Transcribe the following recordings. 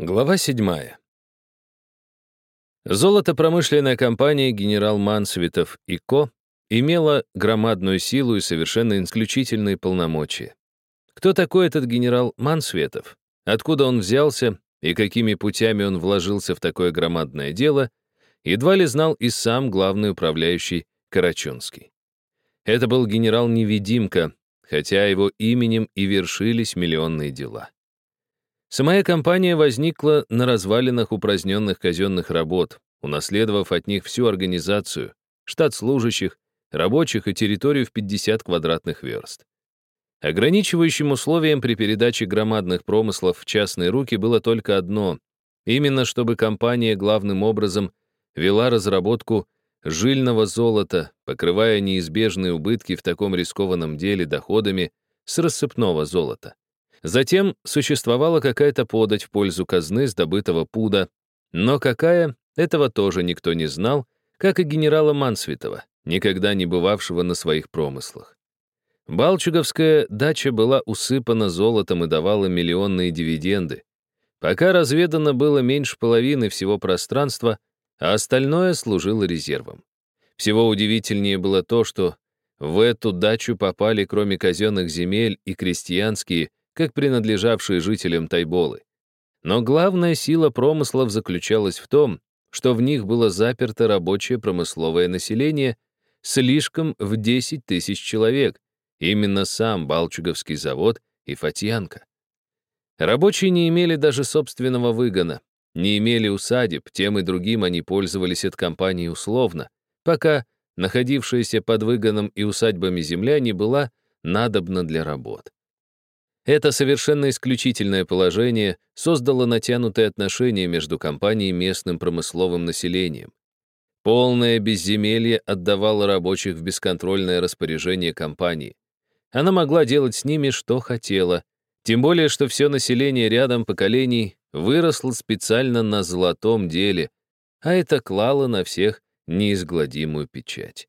Глава 7. Золотопромышленная компания «Генерал Мансветов и Ко» имела громадную силу и совершенно исключительные полномочия. Кто такой этот генерал Мансветов? Откуда он взялся и какими путями он вложился в такое громадное дело, едва ли знал и сам главный управляющий Карачунский. Это был генерал-невидимка, хотя его именем и вершились миллионные дела. Самая компания возникла на развалинах упраздненных казенных работ, унаследовав от них всю организацию, штат служащих, рабочих и территорию в 50 квадратных верст. Ограничивающим условием при передаче громадных промыслов в частные руки было только одно — именно чтобы компания главным образом вела разработку жильного золота, покрывая неизбежные убытки в таком рискованном деле доходами с рассыпного золота. Затем существовала какая-то подать в пользу казны с добытого пуда, но какая, этого тоже никто не знал, как и генерала Мансвитова, никогда не бывавшего на своих промыслах. Балчуговская дача была усыпана золотом и давала миллионные дивиденды. Пока разведано было меньше половины всего пространства, а остальное служило резервом. Всего удивительнее было то, что в эту дачу попали, кроме казенных земель, и крестьянские, как принадлежавшие жителям Тайболы. Но главная сила промыслов заключалась в том, что в них было заперто рабочее промысловое население слишком в 10 тысяч человек, именно сам Балчуговский завод и Фатьянка. Рабочие не имели даже собственного выгона, не имели усадеб, тем и другим они пользовались от компании условно, пока находившаяся под выгоном и усадьбами земля не была надобна для работ. Это совершенно исключительное положение создало натянутые отношения между компанией и местным промысловым населением. Полное безземелье отдавало рабочих в бесконтрольное распоряжение компании. Она могла делать с ними, что хотела, тем более, что все население рядом поколений выросло специально на золотом деле, а это клало на всех неизгладимую печать.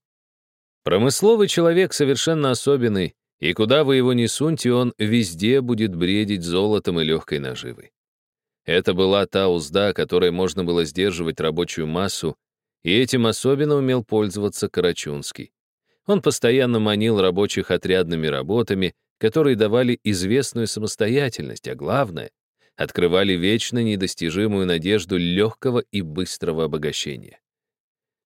Промысловый человек совершенно особенный, и куда вы его ни суньте, он везде будет бредить золотом и легкой наживой. Это была та узда, которой можно было сдерживать рабочую массу, и этим особенно умел пользоваться Карачунский. Он постоянно манил рабочих отрядными работами, которые давали известную самостоятельность, а главное, открывали вечно недостижимую надежду легкого и быстрого обогащения.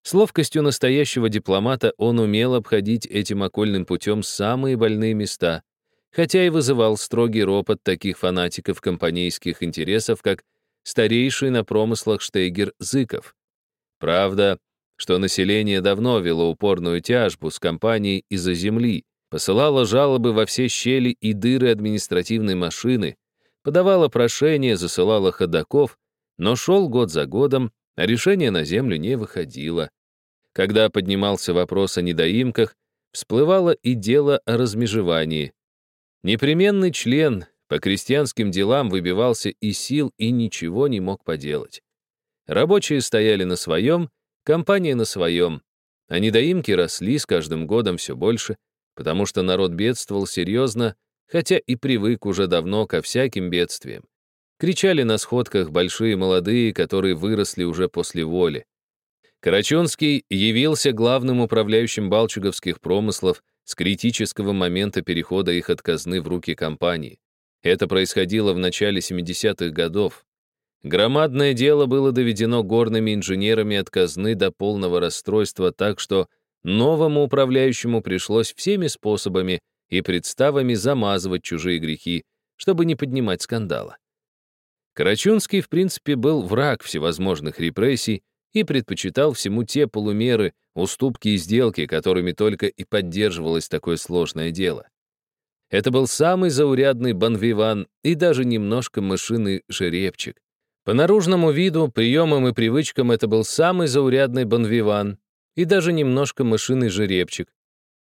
С ловкостью настоящего дипломата он умел обходить этим окольным путем самые больные места, хотя и вызывал строгий ропот таких фанатиков компанейских интересов, как старейший на промыслах Штейгер Зыков. Правда, что население давно вело упорную тяжбу с компанией из-за земли, посылало жалобы во все щели и дыры административной машины, подавало прошения, засылало ходаков, но шел год за годом, а решение на землю не выходило. Когда поднимался вопрос о недоимках, всплывало и дело о размежевании. Непременный член по крестьянским делам выбивался из сил и ничего не мог поделать. Рабочие стояли на своем, компания на своем, а недоимки росли с каждым годом все больше, потому что народ бедствовал серьезно, хотя и привык уже давно ко всяким бедствиям. Кричали на сходках большие молодые, которые выросли уже после воли. Карачунский явился главным управляющим балчуговских промыслов с критического момента перехода их от казны в руки компании. Это происходило в начале 70-х годов. Громадное дело было доведено горными инженерами от казны до полного расстройства так, что новому управляющему пришлось всеми способами и представами замазывать чужие грехи, чтобы не поднимать скандала. Карачунский, в принципе, был враг всевозможных репрессий и предпочитал всему те полумеры, уступки и сделки, которыми только и поддерживалось такое сложное дело. Это был самый заурядный банвиван и даже немножко мышиный жеребчик. По наружному виду, приемам и привычкам это был самый заурядный банвиван и даже немножко мышиный жеребчик.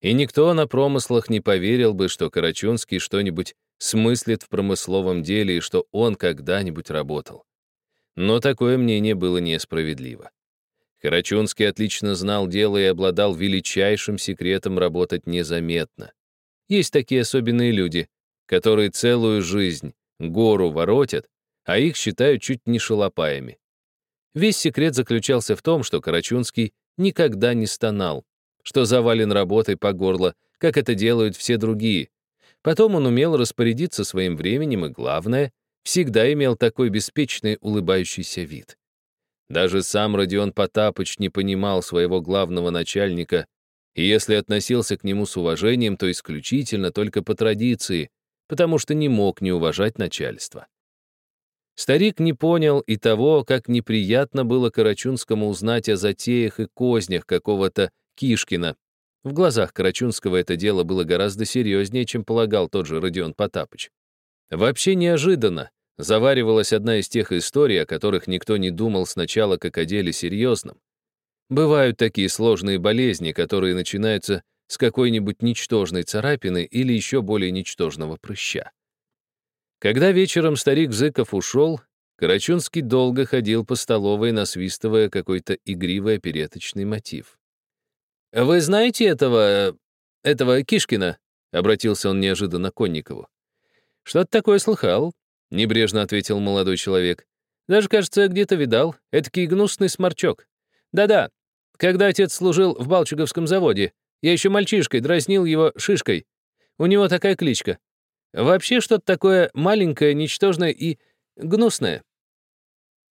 И никто на промыслах не поверил бы, что Карачунский что-нибудь смыслит в промысловом деле и что он когда-нибудь работал. Но такое мнение было несправедливо. Карачунский отлично знал дело и обладал величайшим секретом работать незаметно. Есть такие особенные люди, которые целую жизнь гору воротят, а их считают чуть не шалопаями. Весь секрет заключался в том, что Карачунский никогда не стонал, что завален работой по горло, как это делают все другие. Потом он умел распорядиться своим временем и, главное, всегда имел такой беспечный улыбающийся вид. Даже сам Родион Потапыч не понимал своего главного начальника, и если относился к нему с уважением, то исключительно только по традиции, потому что не мог не уважать начальство. Старик не понял и того, как неприятно было Карачунскому узнать о затеях и кознях какого-то Кишкина. В глазах Карачунского это дело было гораздо серьезнее, чем полагал тот же Родион Потапыч. Вообще неожиданно заваривалась одна из тех историй, о которых никто не думал сначала как о деле серьезном. Бывают такие сложные болезни, которые начинаются с какой-нибудь ничтожной царапины или еще более ничтожного прыща. Когда вечером старик Зыков ушел, Карачунский долго ходил по столовой, насвистывая какой-то игривый опереточный мотив. «Вы знаете этого... этого Кишкина?» — обратился он неожиданно к Конникову. «Что-то такое слыхал», — небрежно ответил молодой человек. «Даже, кажется, где-то видал. Этакий гнусный сморчок. Да-да, когда отец служил в Балчуговском заводе, я еще мальчишкой дразнил его шишкой. У него такая кличка. Вообще что-то такое маленькое, ничтожное и гнусное.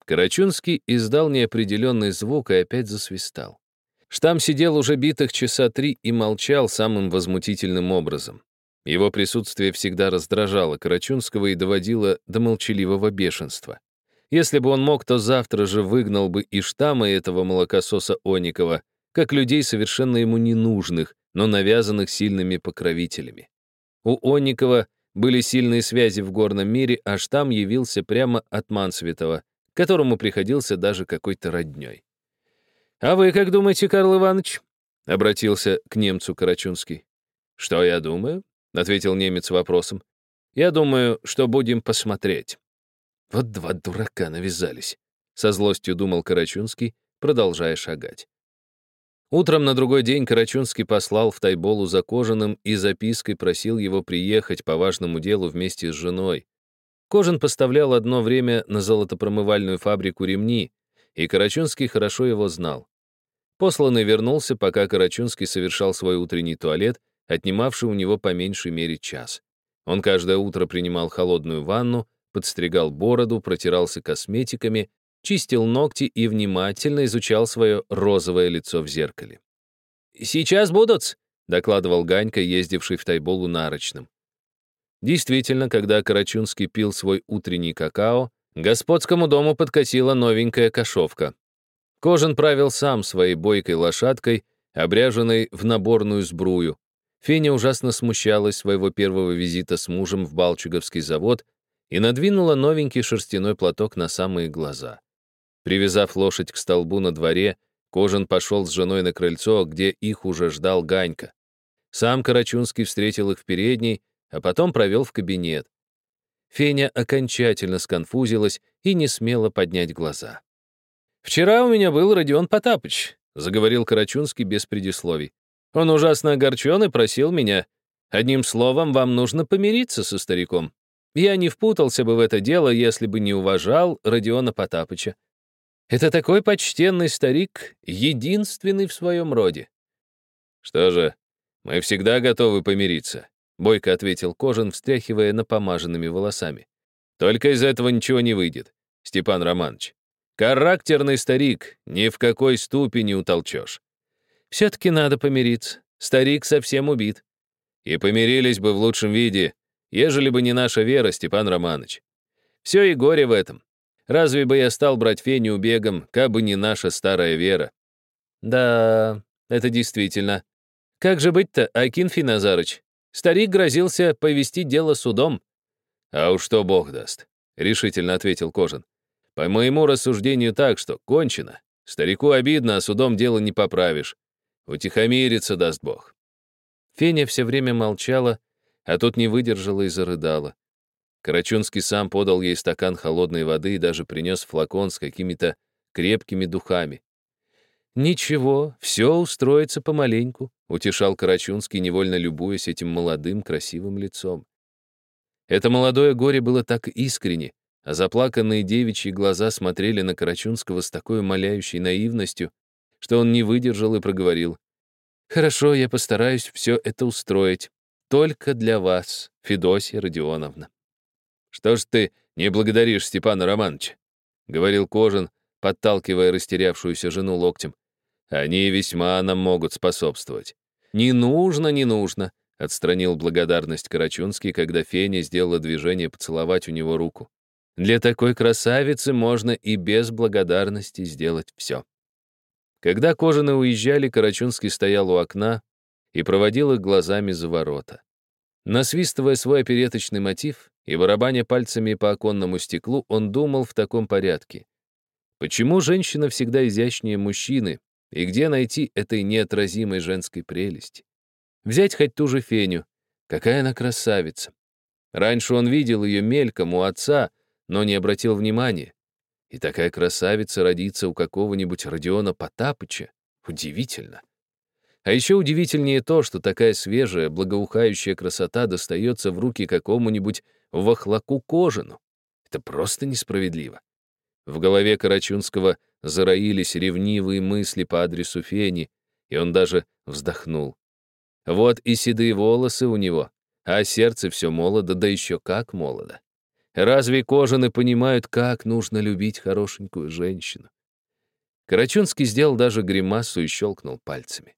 Карачунский издал неопределенный звук и опять засвистал. Штам сидел уже битых часа три и молчал самым возмутительным образом. Его присутствие всегда раздражало Карачунского и доводило до молчаливого бешенства. Если бы он мог, то завтра же выгнал бы и штамма этого молокососа Оникова, как людей совершенно ему ненужных, но навязанных сильными покровителями. У Онникова были сильные связи в горном мире, а штамм явился прямо от Мансветова, которому приходился даже какой-то роднёй. «А вы как думаете, Карл Иванович?» — обратился к немцу Карачунский. «Что я думаю?» — ответил немец вопросом. «Я думаю, что будем посмотреть». Вот два дурака навязались, — со злостью думал Карачунский, продолжая шагать. Утром на другой день Карачунский послал в Тайболу за Кожаным и запиской просил его приехать по важному делу вместе с женой. Кожин поставлял одно время на золотопромывальную фабрику ремни, и Карачунский хорошо его знал. Посланный вернулся, пока Карачунский совершал свой утренний туалет, отнимавший у него по меньшей мере час. Он каждое утро принимал холодную ванну, подстригал бороду, протирался косметиками, чистил ногти и внимательно изучал свое розовое лицо в зеркале. «Сейчас будут», — докладывал Ганька, ездивший в Тайболу нарочным. Действительно, когда Карачунский пил свой утренний какао, господскому дому подкатила новенькая кошовка. Кожан правил сам своей бойкой лошадкой, обряженной в наборную сбрую. Феня ужасно смущалась своего первого визита с мужем в Балчуговский завод и надвинула новенький шерстяной платок на самые глаза. Привязав лошадь к столбу на дворе, Кожан пошел с женой на крыльцо, где их уже ждал Ганька. Сам Карачунский встретил их в передней, а потом провел в кабинет. Феня окончательно сконфузилась и не смела поднять глаза. «Вчера у меня был Родион Потапыч», — заговорил Карачунский без предисловий. «Он ужасно огорчен и просил меня. Одним словом, вам нужно помириться со стариком. Я не впутался бы в это дело, если бы не уважал Родиона Потапыча. Это такой почтенный старик, единственный в своем роде. Что же, мы всегда готовы помириться, бойко ответил Кожин, встряхивая напомаженными волосами. Только из этого ничего не выйдет, Степан Романович. Характерный старик, ни в какой ступе не утолчешь. Все-таки надо помириться. Старик совсем убит. И помирились бы в лучшем виде, ежели бы не наша вера, Степан Романович. Все и горе в этом. Разве бы я стал брать Феню бегом, кабы не наша старая вера? Да, это действительно. Как же быть-то, Акинфий Назарыч? Старик грозился повести дело судом. А уж что бог даст, решительно ответил Кожин. По моему рассуждению так, что кончено. Старику обидно, а судом дело не поправишь. Утихомириться даст бог. Феня все время молчала, а тут не выдержала и зарыдала. Карачунский сам подал ей стакан холодной воды и даже принес флакон с какими-то крепкими духами. «Ничего, все устроится помаленьку», — утешал Карачунский, невольно любуясь этим молодым красивым лицом. Это молодое горе было так искренне, а заплаканные девичьи глаза смотрели на Карачунского с такой умоляющей наивностью, что он не выдержал и проговорил. «Хорошо, я постараюсь все это устроить. Только для вас, Федосия Родионовна». «Что ж ты не благодаришь Степана Романовича?» — говорил Кожин, подталкивая растерявшуюся жену локтем. «Они весьма нам могут способствовать». «Не нужно, не нужно», — отстранил благодарность Карачунский, когда Феня сделала движение поцеловать у него руку. «Для такой красавицы можно и без благодарности сделать все». Когда Кожины уезжали, Карачунский стоял у окна и проводил их глазами за ворота. Насвистывая свой опереточный мотив и барабаня пальцами по оконному стеклу, он думал в таком порядке. Почему женщина всегда изящнее мужчины, и где найти этой неотразимой женской прелести? Взять хоть ту же Феню. Какая она красавица. Раньше он видел ее мельком у отца, но не обратил внимания. И такая красавица родится у какого-нибудь Родиона Потапыча. Удивительно. А еще удивительнее то, что такая свежая, благоухающая красота достается в руки какому-нибудь вахлаку кожану. Это просто несправедливо. В голове Карачунского зароились ревнивые мысли по адресу Фени, и он даже вздохнул. Вот и седые волосы у него, а сердце все молодо, да еще как молодо. Разве кожаны понимают, как нужно любить хорошенькую женщину? Карачунский сделал даже гримасу и щелкнул пальцами.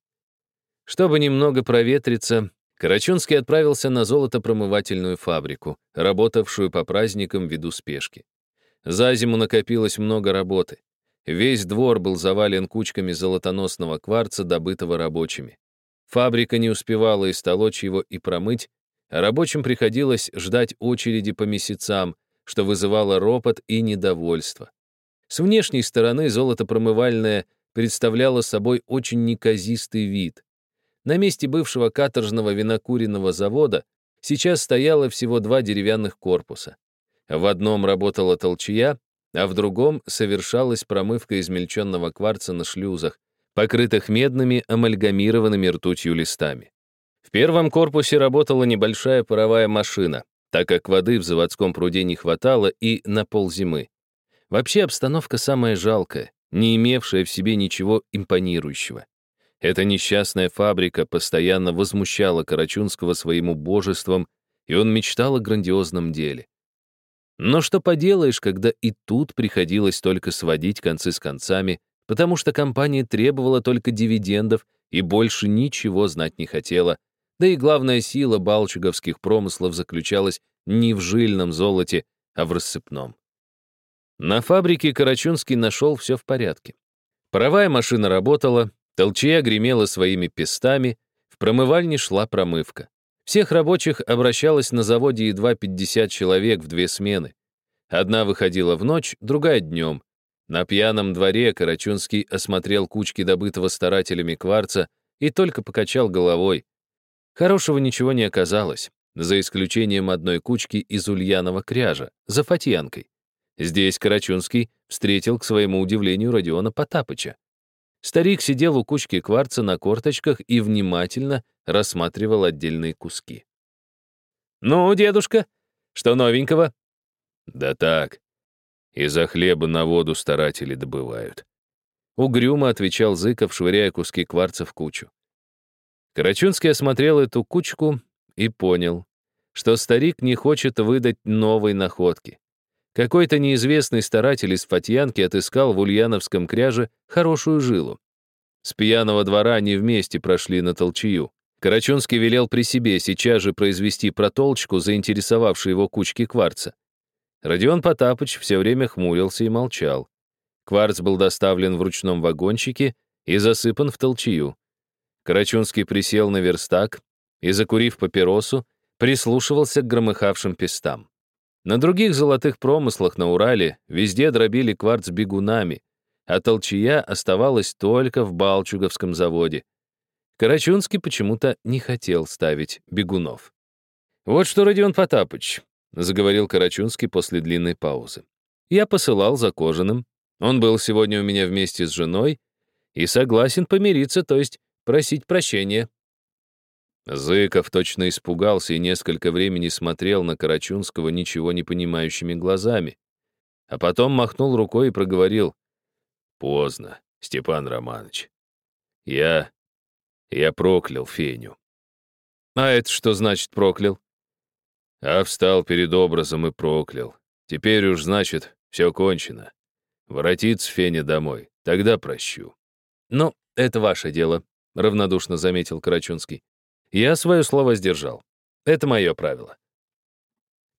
Чтобы немного проветриться, Карачунский отправился на золотопромывательную фабрику, работавшую по праздникам ввиду спешки. За зиму накопилось много работы. Весь двор был завален кучками золотоносного кварца, добытого рабочими. Фабрика не успевала истолочь его и промыть, рабочим приходилось ждать очереди по месяцам, что вызывало ропот и недовольство. С внешней стороны золотопромывальная представляла собой очень неказистый вид. На месте бывшего каторжного винокуренного завода сейчас стояло всего два деревянных корпуса. В одном работала толчья, а в другом совершалась промывка измельченного кварца на шлюзах, покрытых медными амальгамированными ртутью листами. Первом корпусе работала небольшая паровая машина, так как воды в заводском пруде не хватало и на ползимы. Вообще обстановка самая жалкая, не имевшая в себе ничего импонирующего. Эта несчастная фабрика постоянно возмущала Карачунского своим убожеством, и он мечтал о грандиозном деле. Но что поделаешь, когда и тут приходилось только сводить концы с концами, потому что компания требовала только дивидендов и больше ничего знать не хотела, да и главная сила балчуговских промыслов заключалась не в жильном золоте, а в рассыпном. На фабрике Карачунский нашел все в порядке. Паровая машина работала, Толчья гремела своими пестами, в промывальне шла промывка. Всех рабочих обращалось на заводе едва 50 человек в две смены. Одна выходила в ночь, другая днем. На пьяном дворе Карачунский осмотрел кучки добытого старателями кварца и только покачал головой. Хорошего ничего не оказалось, за исключением одной кучки из ульяного кряжа, за Фатьянкой. Здесь Карачунский встретил, к своему удивлению, Родиона Потапыча. Старик сидел у кучки кварца на корточках и внимательно рассматривал отдельные куски. «Ну, дедушка, что новенького?» «Да так. Из-за хлеба на воду старатели добывают». Угрюмо отвечал Зыков, швыряя куски кварца в кучу. Карачунский осмотрел эту кучку и понял, что старик не хочет выдать новой находки. Какой-то неизвестный старатель из Фатьянки отыскал в Ульяновском кряже хорошую жилу. С пьяного двора они вместе прошли на толчью. Карачунский велел при себе сейчас же произвести протолчку, заинтересовавшей его кучки кварца. Родион Потапыч все время хмурился и молчал. Кварц был доставлен в ручном вагончике и засыпан в толчью. Карачунский присел на верстак и, закурив папиросу, прислушивался к громыхавшим пестам. На других золотых промыслах на Урале везде дробили кварц бегунами, а толчья оставалась только в Балчуговском заводе. Карачунский почему-то не хотел ставить бегунов. «Вот что, Родион Потапыч», — заговорил Карачунский после длинной паузы. «Я посылал за Кожаным. Он был сегодня у меня вместе с женой и согласен помириться, то есть просить прощения. Зыков точно испугался и несколько времени смотрел на Карачунского ничего не понимающими глазами. а потом махнул рукой и проговорил. «Поздно, Степан Романович. Я... я проклял Феню». «А это что значит проклял?» А встал перед образом и проклял. Теперь уж, значит, все кончено. Воротится Феня домой, тогда прощу. «Ну, это ваше дело», — равнодушно заметил Карачунский. «Я свое слово сдержал. Это мое правило».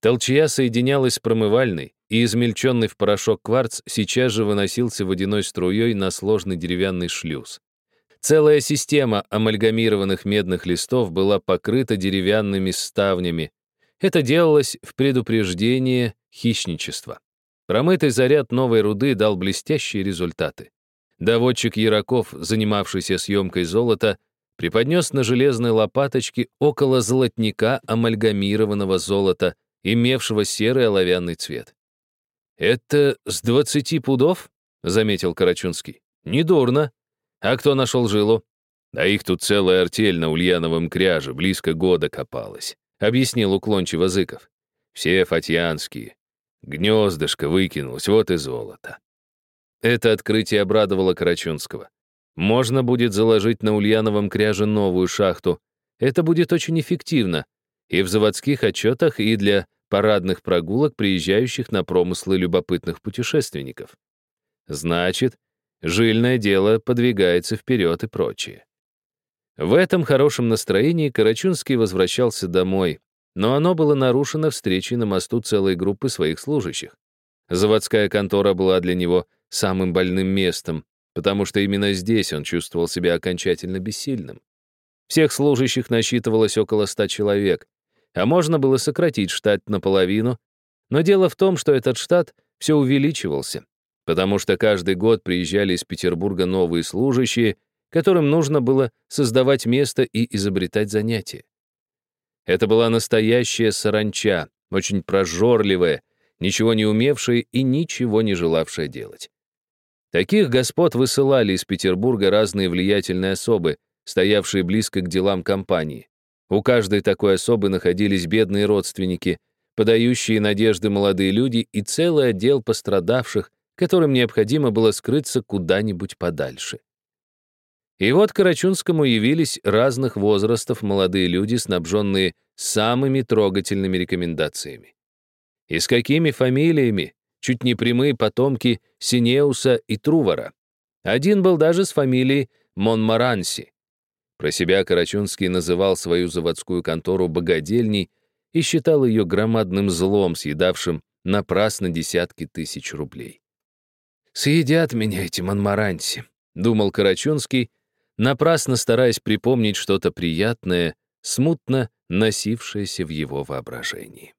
Толчья соединялась с промывальной, и измельченный в порошок кварц сейчас же выносился водяной струей на сложный деревянный шлюз. Целая система амальгамированных медных листов была покрыта деревянными ставнями. Это делалось в предупреждение хищничества. Промытый заряд новой руды дал блестящие результаты. Доводчик Яраков, занимавшийся съемкой золота, преподнес на железной лопаточке около золотника амальгамированного золота, имевшего серый оловянный цвет. «Это с двадцати пудов?» — заметил Карачунский. «Недурно. А кто нашел жилу?» «А их тут целая артель на Ульяновом кряже, близко года копалась», — объяснил уклончиво Зыков. «Все фатьянские. Гнездышко выкинулось, вот и золото». Это открытие обрадовало Карачунского. Можно будет заложить на Ульяновом кряже новую шахту. Это будет очень эффективно. И в заводских отчетах, и для парадных прогулок приезжающих на промыслы любопытных путешественников. Значит, жильное дело подвигается вперед и прочее. В этом хорошем настроении Карачунский возвращался домой, но оно было нарушено встречей на мосту целой группы своих служащих. Заводская контора была для него самым больным местом, потому что именно здесь он чувствовал себя окончательно бессильным. Всех служащих насчитывалось около ста человек, а можно было сократить штат наполовину, но дело в том, что этот штат все увеличивался, потому что каждый год приезжали из Петербурга новые служащие, которым нужно было создавать место и изобретать занятия. Это была настоящая саранча, очень прожорливая, ничего не умевшая и ничего не желавшая делать. Таких господ высылали из Петербурга разные влиятельные особы, стоявшие близко к делам компании. У каждой такой особы находились бедные родственники, подающие надежды молодые люди и целый отдел пострадавших, которым необходимо было скрыться куда-нибудь подальше. И вот Карачунскому явились разных возрастов молодые люди, снабженные самыми трогательными рекомендациями. И с какими фамилиями, чуть не прямые потомки Синеуса и Трувара. Один был даже с фамилией Монмаранси. Про себя Карачунский называл свою заводскую контору богадельней и считал ее громадным злом, съедавшим напрасно десятки тысяч рублей. «Съедят меня эти Монмаранси», — думал Карачунский, напрасно стараясь припомнить что-то приятное, смутно носившееся в его воображении.